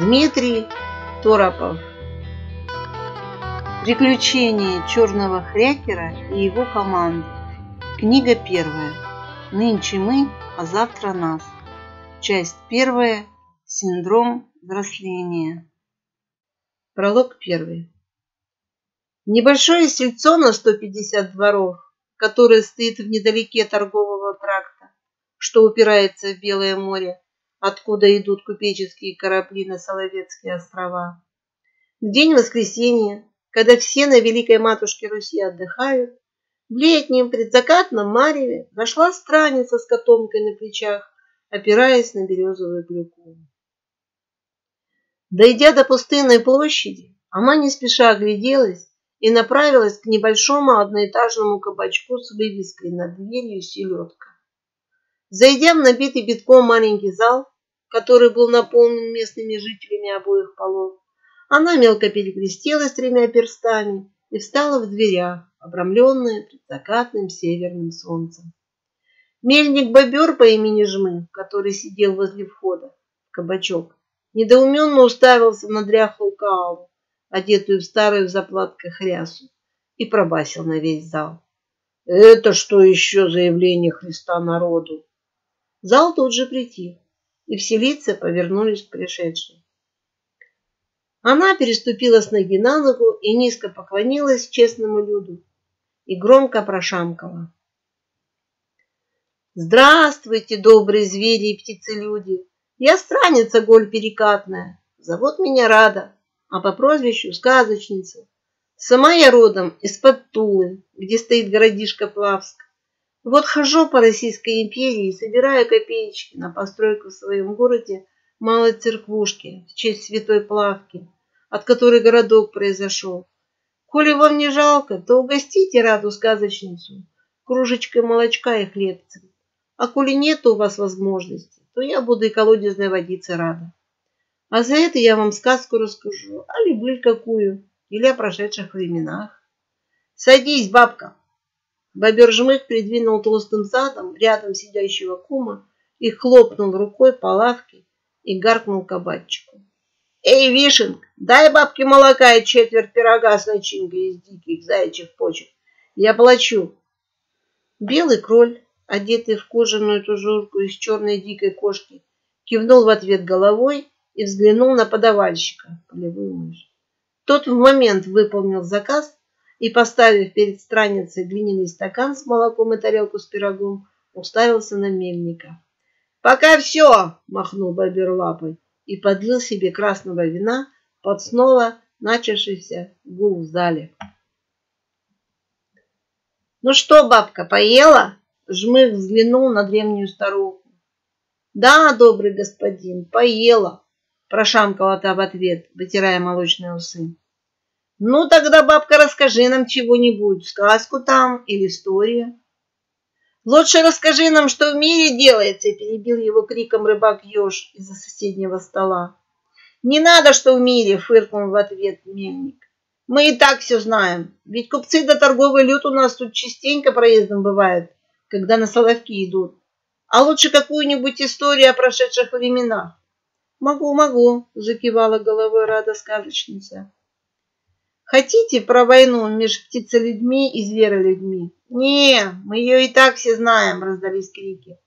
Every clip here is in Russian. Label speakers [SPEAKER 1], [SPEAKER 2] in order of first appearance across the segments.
[SPEAKER 1] Дмитрий Торопов. Приключения черного хрякера и его команды. Книга первая. Нынче мы, а завтра нас. Часть первая. Синдром взросления. Пролог первый. Небольшое сельцо на 150 дворов, которое стоит в недалеке торгового тракта, что упирается в Белое море, откуда идут купеческие корабли на Соловецкие острова. В день воскресенья, когда все на Великой Матушке Руси отдыхают, в летнем предзакатном мареве зашла страница с котомкой на плечах, опираясь на березовую клюку. Дойдя до пустынной площади, она не спеша огляделась и направилась к небольшому одноэтажному кабачку с вывеской над дверью «Селедка». Зайдя в набитый битком маленький зал, который был наполнен местными жителями обоих полов, она мелко перекрестилась тремя перстами и встала в дверях, обрамленная предзакатным северным солнцем. Мельник-бобер по имени Жмы, который сидел возле входа кабачок, недоуменно уставился на дряхлую каалу, одетую в старую в заплатках рясу, и пробасил на весь зал. «Это что еще заявление Христа народу?» Зал тут же притих, и все лица повернулись к пришедшей. Она переступила с ноги на ногу и низко поклонилась честному люду и громко прошамкала. «Здравствуйте, добрые звери и птицы-люди! Я страница голь перекатная, зовут меня Рада, а по прозвищу Сказочница. Сама я родом из-под Тулы, где стоит городишко Плавск. Вот хожу по Российской империи и собираю копеечки на постройку в своем городе малой церквушки в честь святой Плавки, от которой городок произошел. Коли вам не жалко, то угостите Раду сказочницу кружечкой молочка и хлебцем. А коли нет у вас возможности, то я буду и колодезной водице рада. А за это я вам сказку расскажу, а люблю какую, или о прошедших временах. Садись, бабка. Бобер Жмых придвинул толстым задом рядом сидящего кума и хлопнул рукой по лавке и гаркнул кабачику. Эй, Вишенк, дай бабке молока и четверть пирога с начинкой из диких заячьих почек. Я плачу. Белый кроль, одетый в кожаную тужурку из черной дикой кошки, кивнул в ответ головой и взглянул на подавальщика, полевую мышь. Тот в момент выполнил заказ и, поставив перед страницей глиняный стакан с молоком и тарелку с пирогом, уставился на мельника. «Пока все!» – махнул бобер лапой и подлил себе красного вина под снова начавшийся гул в зале. «Ну что, бабка, поела?» Жмых взглянул на древнюю старуху. «Да, добрый господин, поела», Прошамкала та в ответ, вытирая молочные усы. Ну, тогда, бабка, расскажи нам чего-нибудь, сказку там или историю. Лучше расскажи нам, что в мире делается, перебил его криком рыбак Ёж из-за соседнего стола. Не надо, что в мире, фыркнул в ответ мельник. Мы и так все знаем, ведь купцы да торговый люд у нас тут частенько проездом бывает, когда на соловки идут. А лучше какую-нибудь историю о прошедших временах. Могу, могу, закивала головой рада сказочница. Хотите про войну между птицелюдьми и зверолюдьми? Не, мы ее и так все знаем, раздались крики.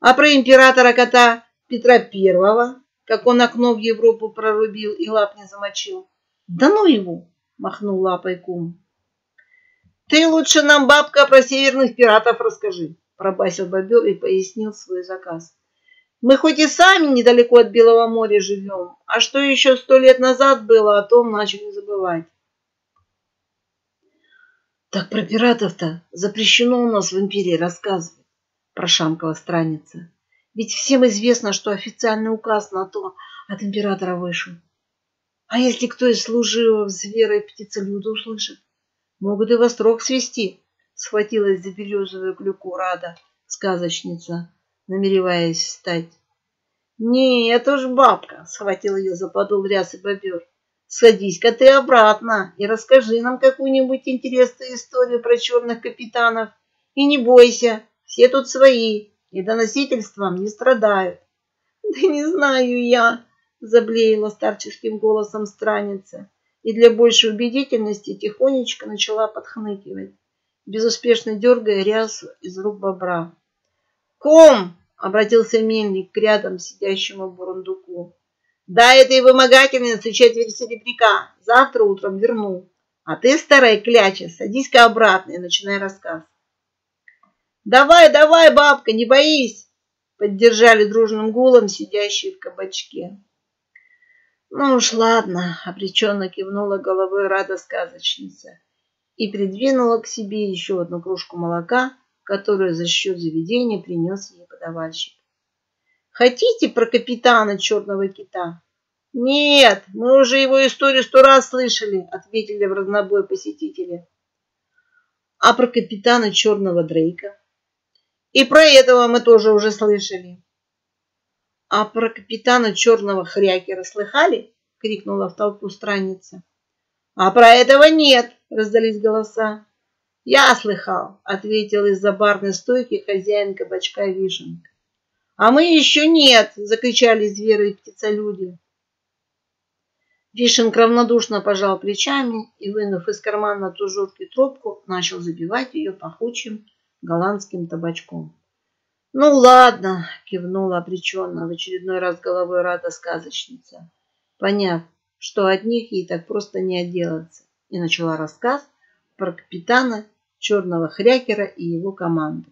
[SPEAKER 1] А про императора кота Петра Первого, как он окно в Европу прорубил и лап не замочил. Да ну его, махнул лапой кум. Ты лучше нам, бабка, про северных пиратов расскажи, пробасил бобер и пояснил свой заказ. Мы хоть и сами недалеко от Белого моря живем, а что еще сто лет назад было, о том начали забывать. Так про пиратов-то запрещено у нас в империи рассказывать, прошамкала страница. Ведь всем известно, что официальный указ на то от императора вышел. А если кто из служивого зверя и птицелюда услышит, могут и вострок свести, схватилась за березовую клюку Рада, сказочница намереваясь встать. «Нет уж, бабка!» — схватил ее за подол рясы бобер. «Садись-ка ты обратно и расскажи нам какую-нибудь интересную историю про черных капитанов. И не бойся, все тут свои и доносительством не страдают». «Да не знаю я!» — заблеяла старческим голосом страница и для большей убедительности тихонечко начала подхныкивать, безуспешно дергая рясу из рук бобра. «Ком!» — обратился мельник к рядом сидящему бурундуку. «Дай этой вымогательнице четверть серебряка, завтра утром верну. А ты, старая кляча, садись-ка обратно и начинай рассказ». «Давай, давай, бабка, не боись!» — поддержали дружным гулом сидящие в кабачке. «Ну уж ладно», — обреченно кивнула головой рада сказочница и придвинула к себе еще одну кружку молока, которую за счет заведения принес ей подавальщик. «Хотите про капитана черного кита?» «Нет, мы уже его историю сто раз слышали», — ответили в разнобой посетители. «А про капитана черного Дрейка?» И про этого мы тоже уже слышали. А про капитана черного хрякера слыхали? Крикнула в толпу страница. А про этого нет, раздались голоса. Я слыхал, ответил из-за барной стойки хозяин кабачка Вишенка. А мы еще нет, закричали зверы и птицелюди. Вишенка равнодушно пожал плечами и, вынув из кармана тужурки трубку, начал забивать ее пахучим голландским табачком. «Ну ладно», — кивнула обреченно в очередной раз головой рада сказочница, поняв, что от них ей так просто не отделаться, и начала рассказ про капитана черного хрякера и его команду.